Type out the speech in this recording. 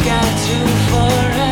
got to forever